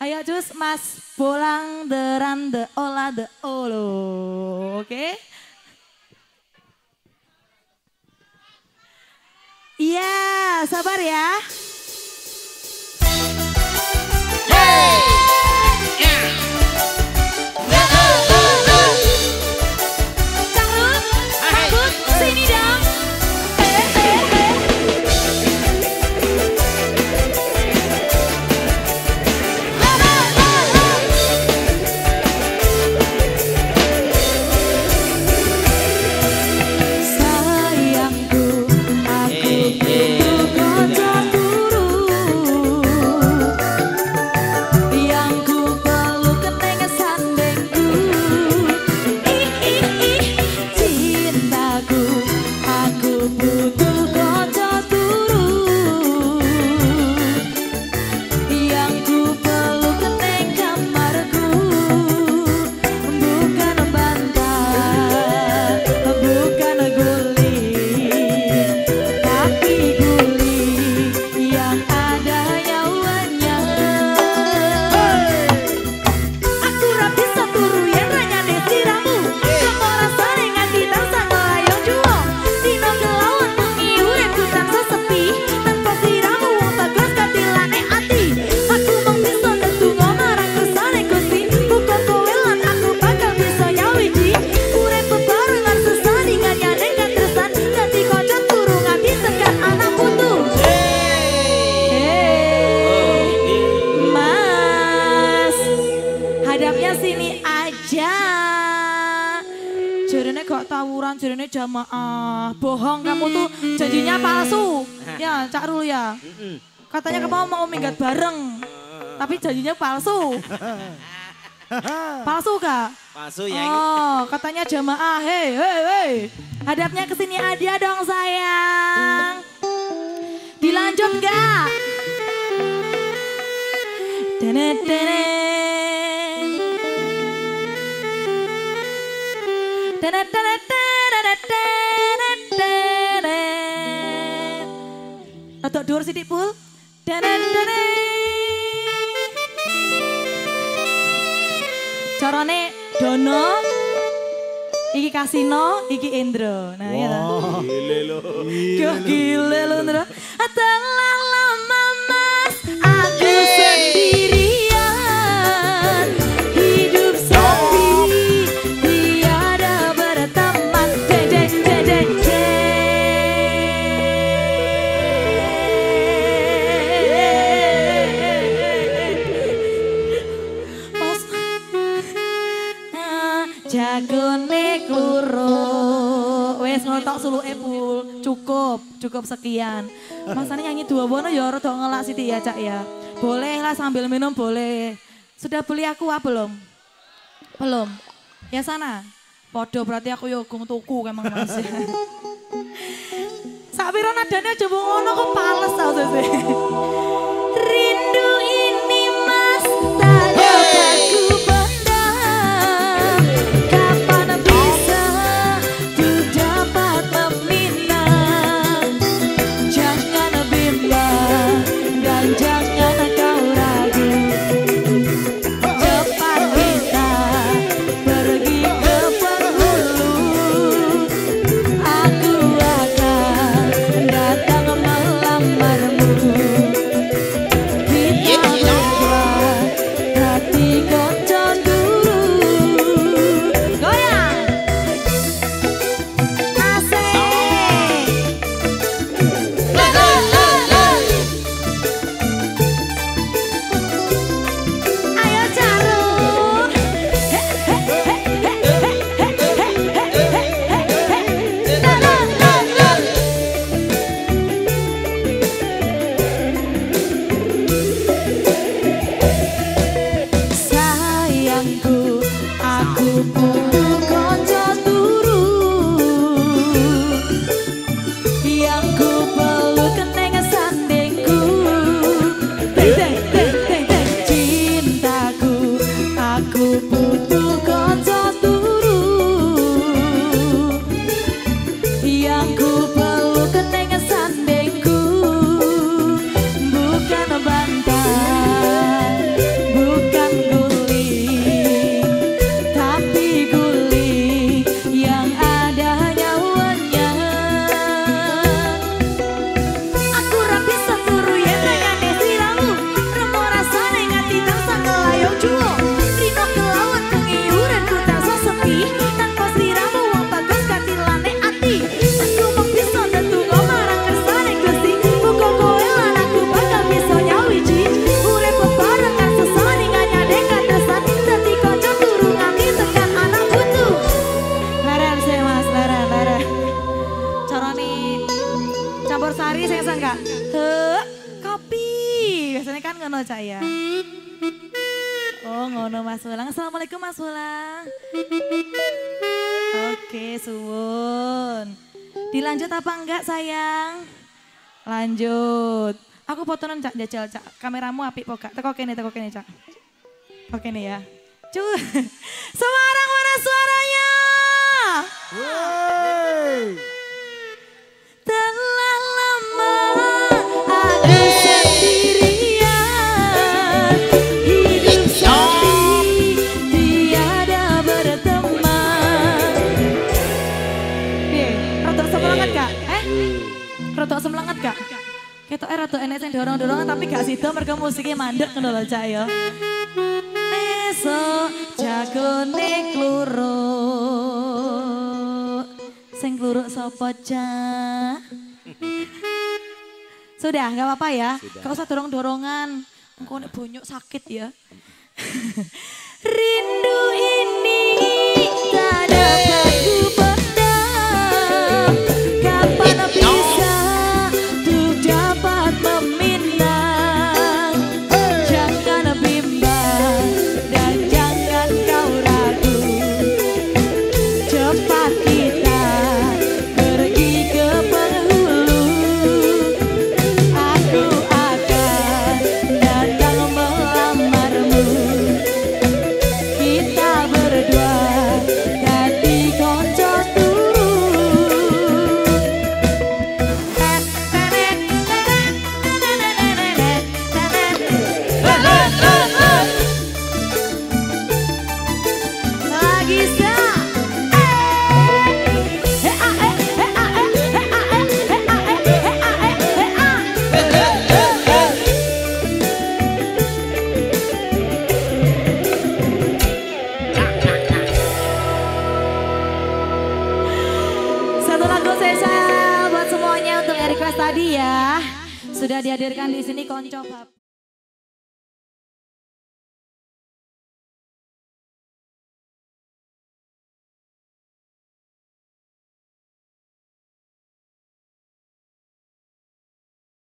Ayo cus Mas Bolang deran de ola de olo. Oke. Iya, sabar ya. Hadapnya sini aja. Jarene gak tawuran, jarene jamaah. Bohong kamu tuh janjinya palsu. Ya, Cak Rul ya. Katanya kamu mau minggat bareng. Tapi janjinya palsu. Palsu kak? Palsu ya. Oh, katanya jamaah. Hei, hei, hei. Hadapnya ke sini aja dong sayang. Dilanjut gak? Dene-dene. Dene-dene-dene-dene-dene. Rotok dhuwur sithik, Pul. Carane Dono, iki Kasino, iki Indro. Nah, ya ta. Gile lo. Gile lu Indro. Telah lama Ah, jagone kluro wes ngotok suluke pul. Cukup cukup sekian. Masane nyanyi dua bono ya rada ngelak sithik ya cak ya. Boleh lah sambil minum boleh. Sudah beli aqua belum? Belum. Ya sana. Podo berarti aku yo gung tuku emang mas. Sapiro nadanya coba ngono kok pales tau sih Sari saya sangka, he, kopi. Biasanya kan ngono cak ya. Oh ngono Mas Wulang. Assalamualaikum Mas Wulang. Oke suwun. Dilanjut apa enggak sayang? Lanjut. Aku potonan cak jajal cak. Kameramu api pokok. Teko kene teko kene cak. Oke nih ya. Cu. Semarang mana suaranya? Wey. Rotok semelangat kak? Ketok eh rotok enek sing dorong-dorongan tapi gak sida mergo musiknya mandek ngono lho cak ya Esok jagone kluruk Sing kluruk sapa cak? Sudah, nggak apa-apa ya. Gak usah dorong-dorongan. Engkau nek bonyok sakit ya. Rindu Sudah dihadirkan di sini Konco.